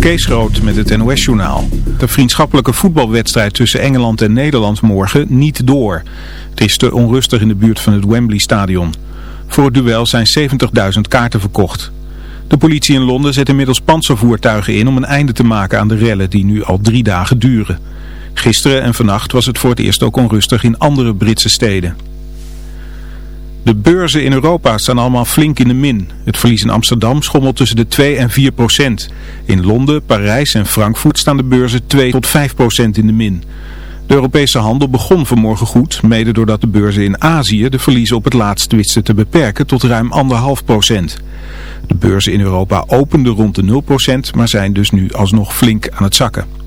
Kees Groot met het NOS-journaal. De vriendschappelijke voetbalwedstrijd tussen Engeland en Nederland morgen niet door. Het is te onrustig in de buurt van het Wembley-stadion. Voor het duel zijn 70.000 kaarten verkocht. De politie in Londen zet inmiddels panzervoertuigen in om een einde te maken aan de rellen die nu al drie dagen duren. Gisteren en vannacht was het voor het eerst ook onrustig in andere Britse steden. De beurzen in Europa staan allemaal flink in de min. Het verlies in Amsterdam schommelt tussen de 2 en 4 procent. In Londen, Parijs en Frankfurt staan de beurzen 2 tot 5 procent in de min. De Europese handel begon vanmorgen goed, mede doordat de beurzen in Azië de verliezen op het laatst wisten te beperken tot ruim 1,5 procent. De beurzen in Europa openden rond de 0 procent, maar zijn dus nu alsnog flink aan het zakken.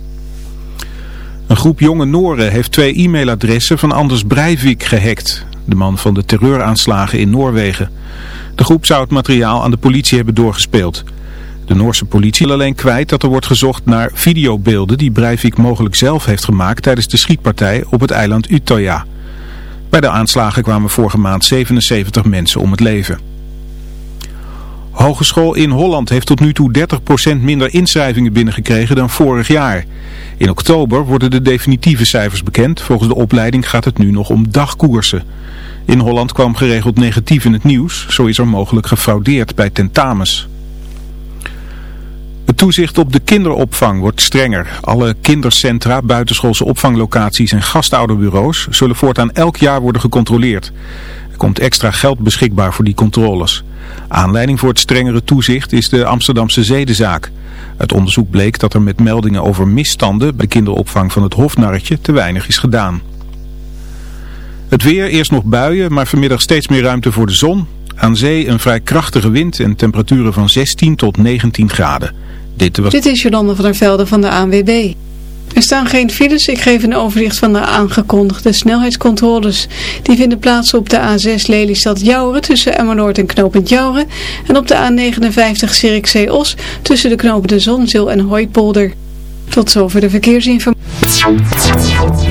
Een groep jonge Noren heeft twee e-mailadressen van Anders Breivik gehackt de man van de terreuraanslagen in Noorwegen. De groep zou het materiaal aan de politie hebben doorgespeeld. De Noorse politie wil alleen kwijt dat er wordt gezocht naar videobeelden die Breivik mogelijk zelf heeft gemaakt tijdens de schietpartij op het eiland Utøya. Bij de aanslagen kwamen vorige maand 77 mensen om het leven. Hogeschool in Holland heeft tot nu toe 30% minder inschrijvingen binnengekregen dan vorig jaar. In oktober worden de definitieve cijfers bekend. Volgens de opleiding gaat het nu nog om dagkoersen. In Holland kwam geregeld negatief in het nieuws. Zo is er mogelijk gefraudeerd bij tentamens. Het toezicht op de kinderopvang wordt strenger. Alle kindercentra, buitenschoolse opvanglocaties en gastouderbureaus zullen voortaan elk jaar worden gecontroleerd. Er komt extra geld beschikbaar voor die controles. Aanleiding voor het strengere toezicht is de Amsterdamse zedenzaak. Het onderzoek bleek dat er met meldingen over misstanden bij kinderopvang van het Hofnarretje te weinig is gedaan. Het weer, eerst nog buien, maar vanmiddag steeds meer ruimte voor de zon. Aan zee een vrij krachtige wind en temperaturen van 16 tot 19 graden. Dit, was... Dit is Jolande van der Velde van de ANWB. Er staan geen files. Ik geef een overzicht van de aangekondigde snelheidscontroles. Die vinden plaats op de A6 Lelystad-Jouren tussen Emmernoord en knooppunt Jouren. En op de A59 Zierikzee-Os tussen de knopende Zonzeel en Hooipolder. Tot zover de verkeersinformatie.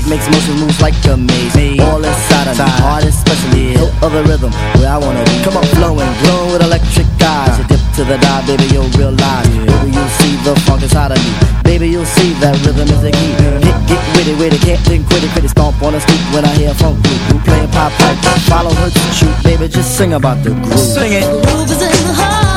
Music makes motion moves like a maze. All inside of me, heart especially. Hill of the rhythm, where I wanna be. Come on, flowing, glowing with electric eyes. Uh. You dip to the dive, baby, you'll realize. Baby, you'll see the funk inside of me. Baby, you'll see that rhythm is the key. Get, get witty, witty, can't think, quit it, quit it. Stomp on the street when I hear funk group. Playing pop pipe, follow her to shoot. Baby, just sing about the groove. Sing it. The groove is in the heart.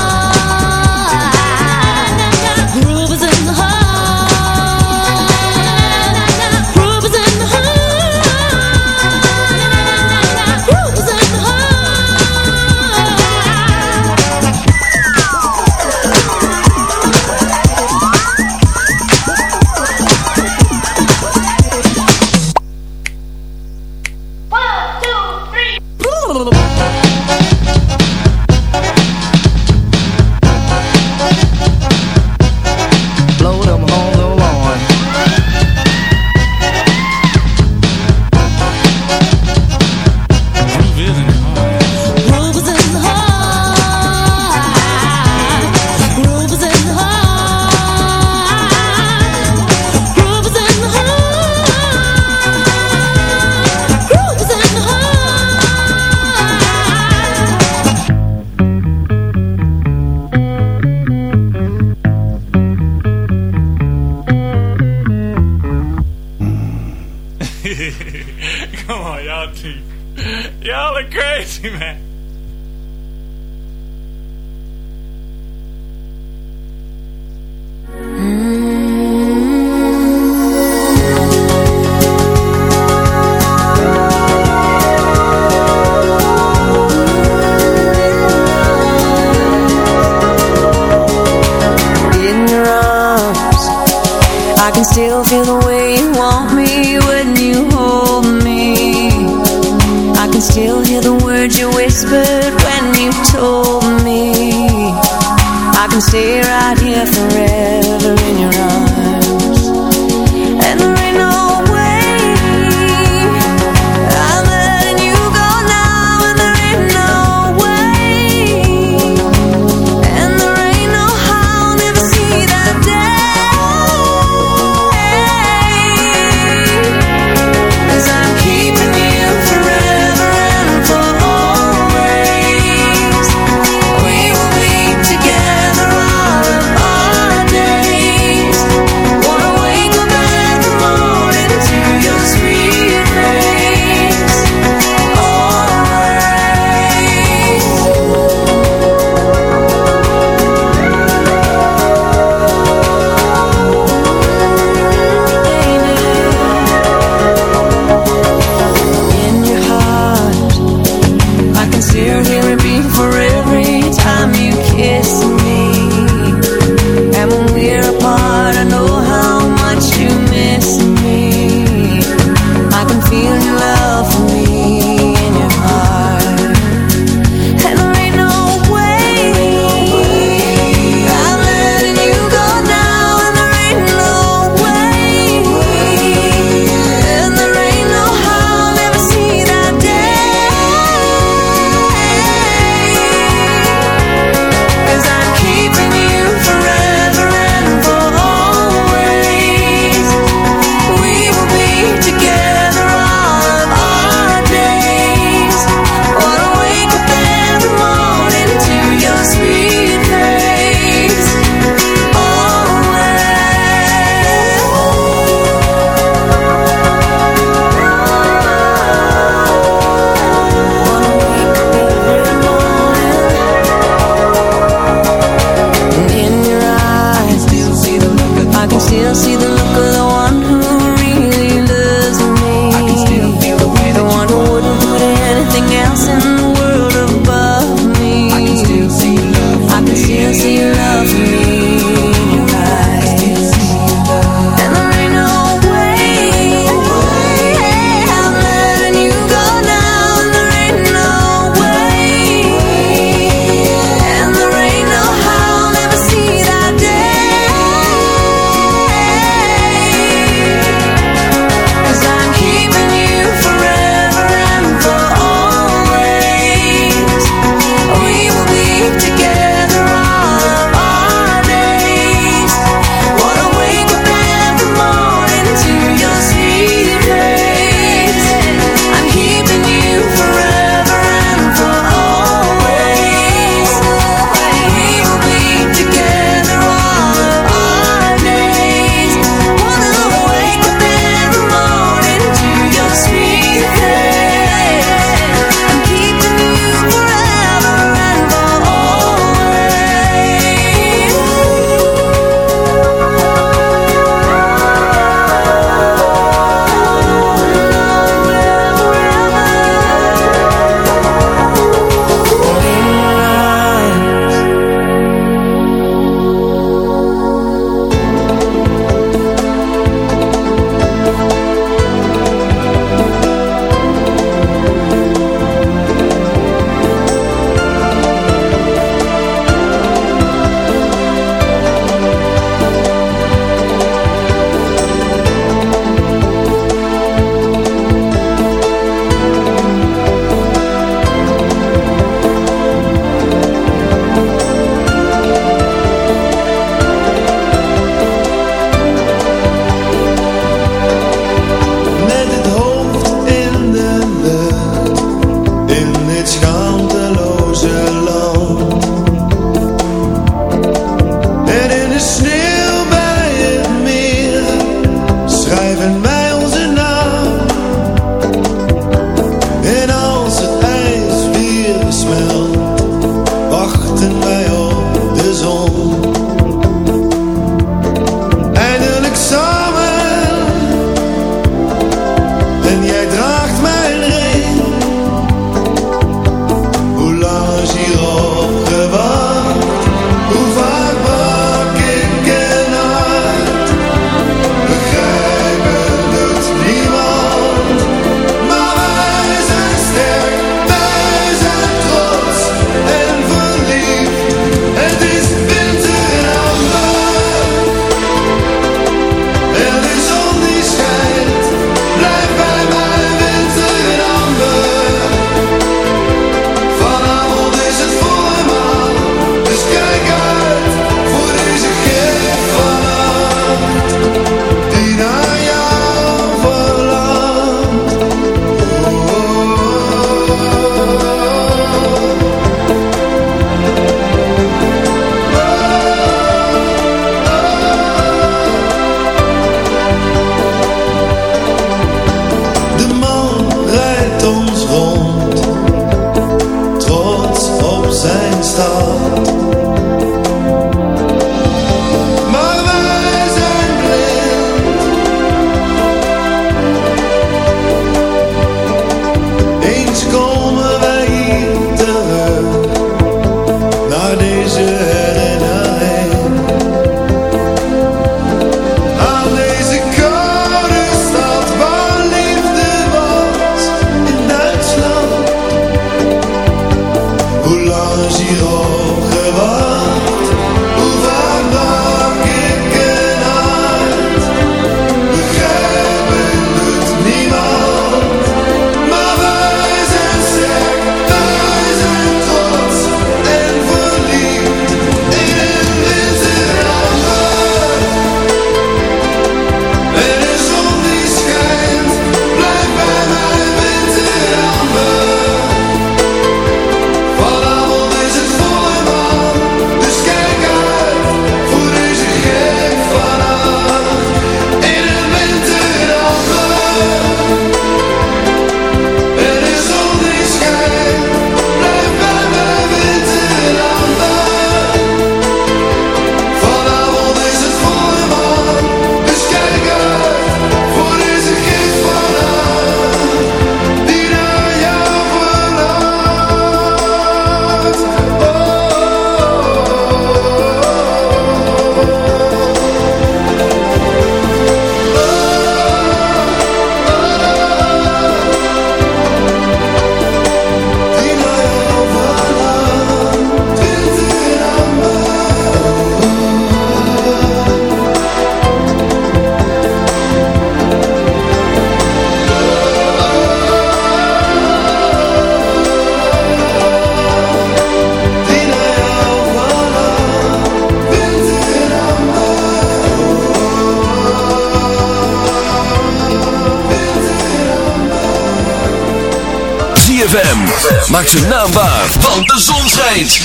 Maak zijn naam waar, want de zon schijnt.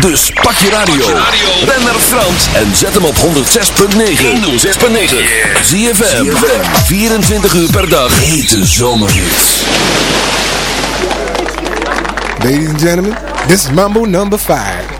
Dus pak je radio. Ben naar Frans en zet hem op 106.9. 106.9. ZFM. 24 uur per dag. Hete zomerhits. Ladies and gentlemen, this is Mambo number 5.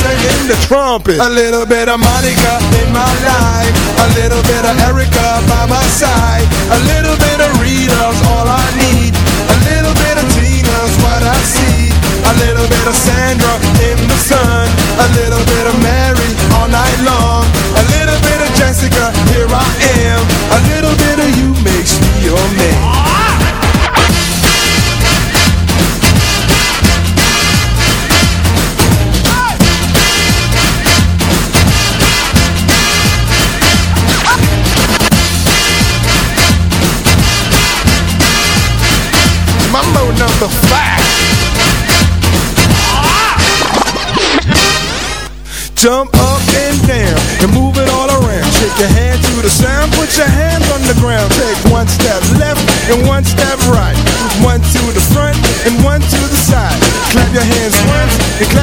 the trumpet. A little bit of Monica in my life. A little bit of Erica by my side. A little bit of Rita's all I need. A little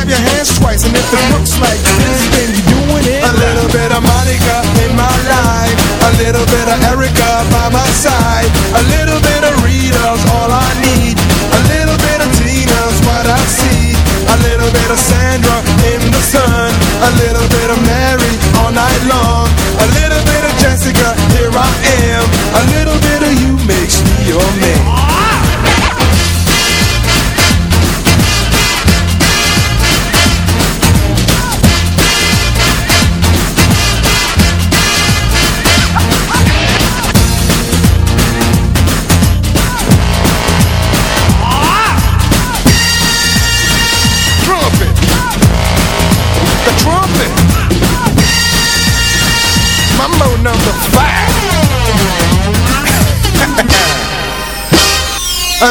your hands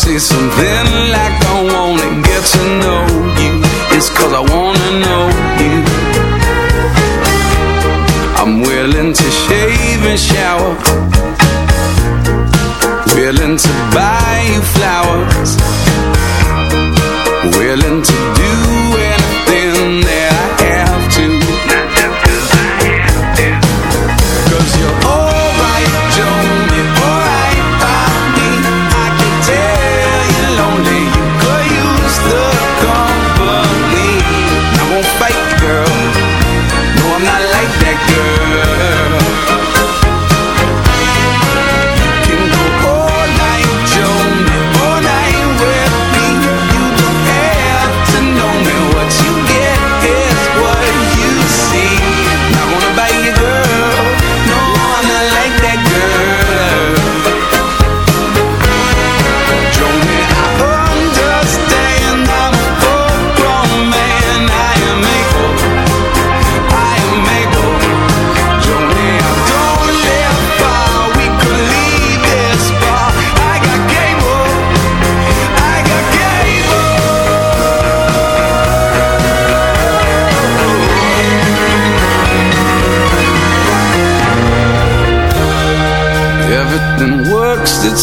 see some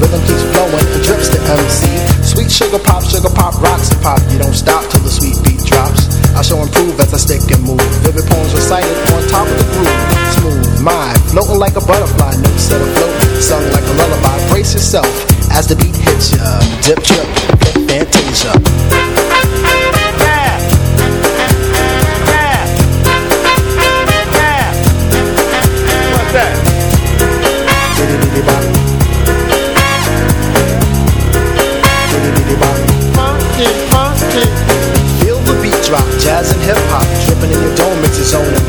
Rhythm keeps flowing and drips to MC. Sweet sugar pop, sugar pop, rocks and pop. You don't stop till the sweet beat drops. I shall improve as I stick and move. Vivid poems recited on top of the groove. Smooth mind, floating like a butterfly, notes set afloat, sung like a lullaby. Brace yourself as the beat hits ya. Dip, trip, fantasia.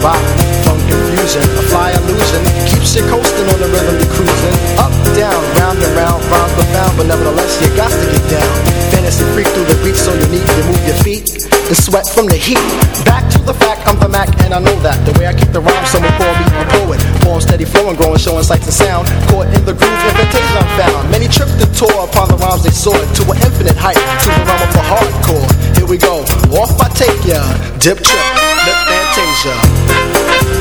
Bop. Funk confusion, a fly illusion, keeps you coasting on the rhythm you're cruising. Up, down, round and round, rhymes profound, but nevertheless you got to get down. Fantasy freak through the beat, so you move your feet, the sweat from the heat. Back to the fact, I'm the Mac, and I know that. The way I kick the rhyme, someone call me a poet. Form steady flowing, growing, showing sights and sound. Caught in the groove, invitation I'm found. Many tripped and tore upon the rhymes they soared to an infinite height, to the realm of the hardcore. Here we go, off I take ya, dip trip, lip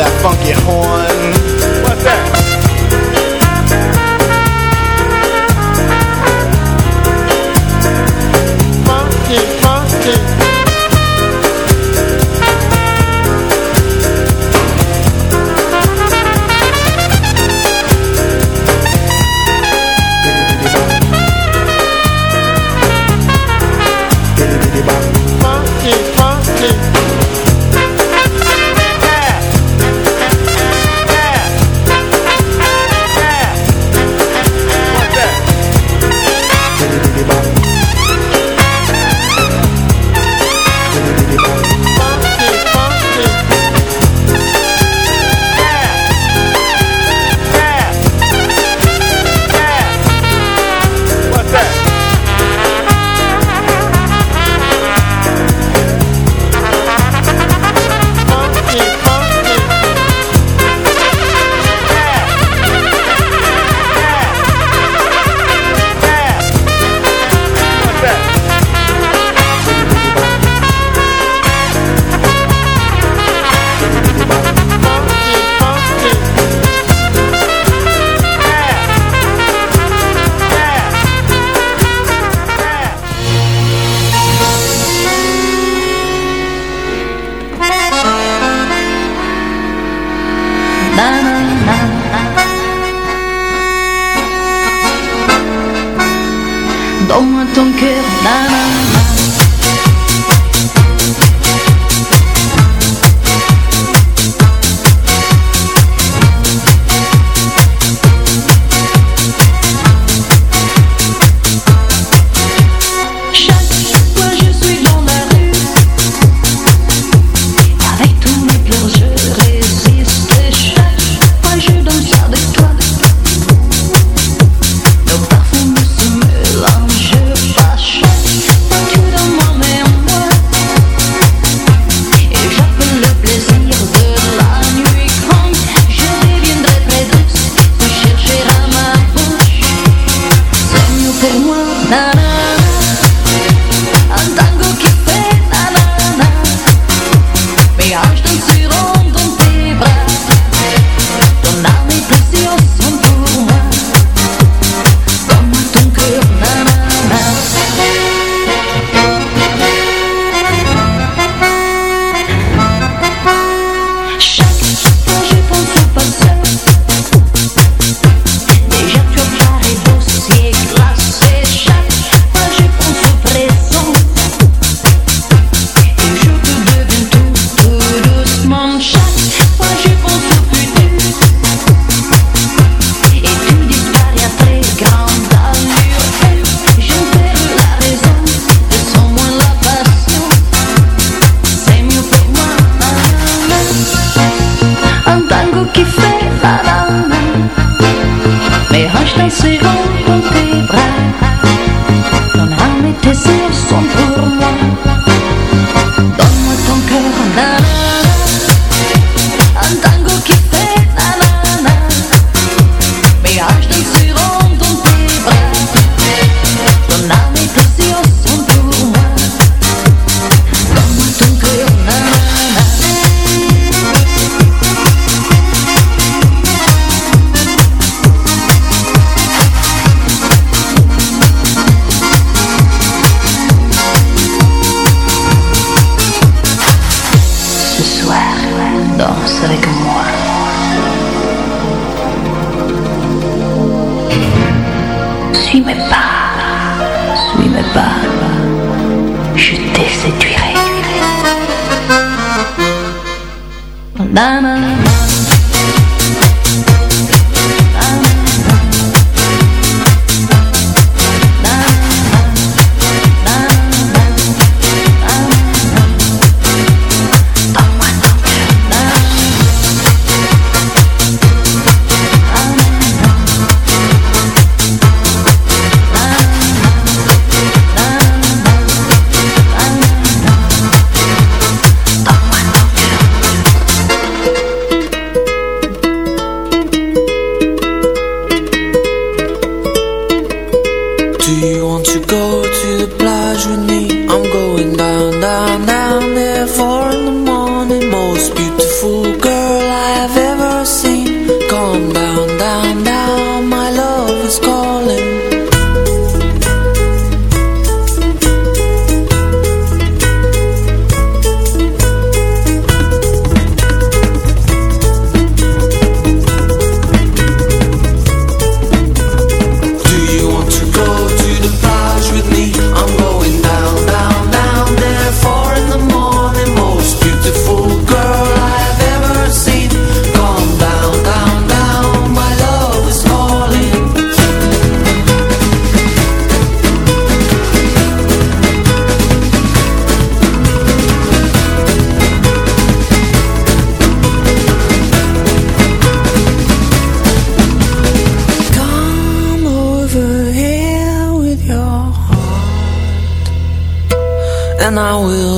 That funky horn. Na, And I will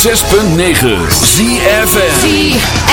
106.9 ZFM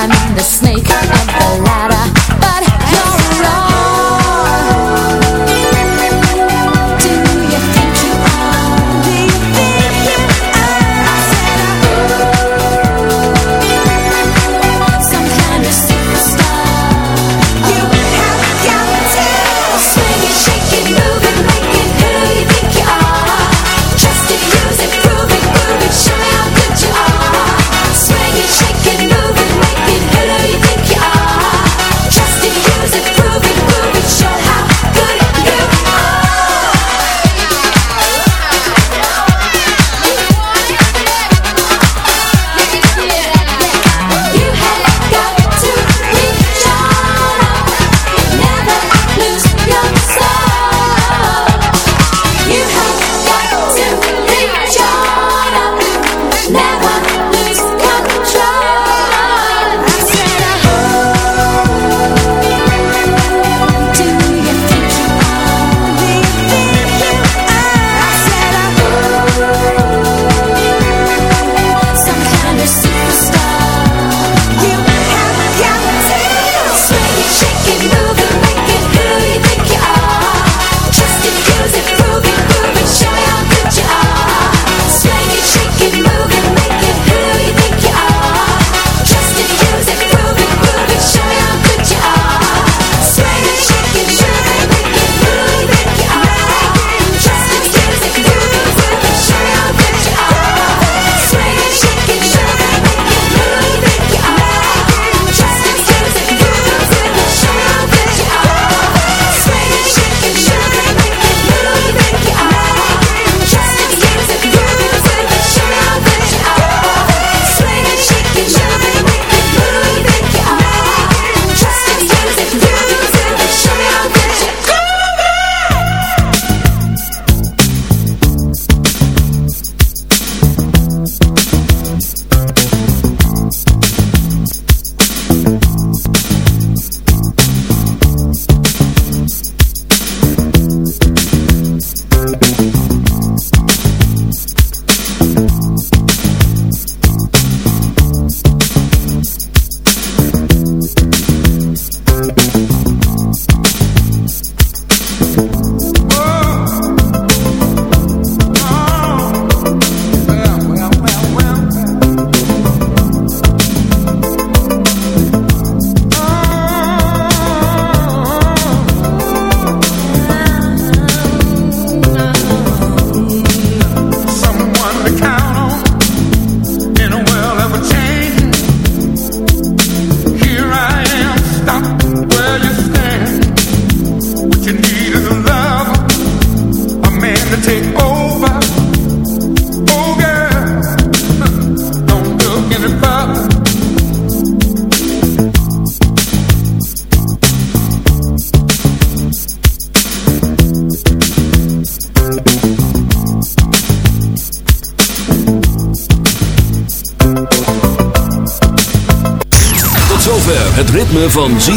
I'm the snake of the ladder.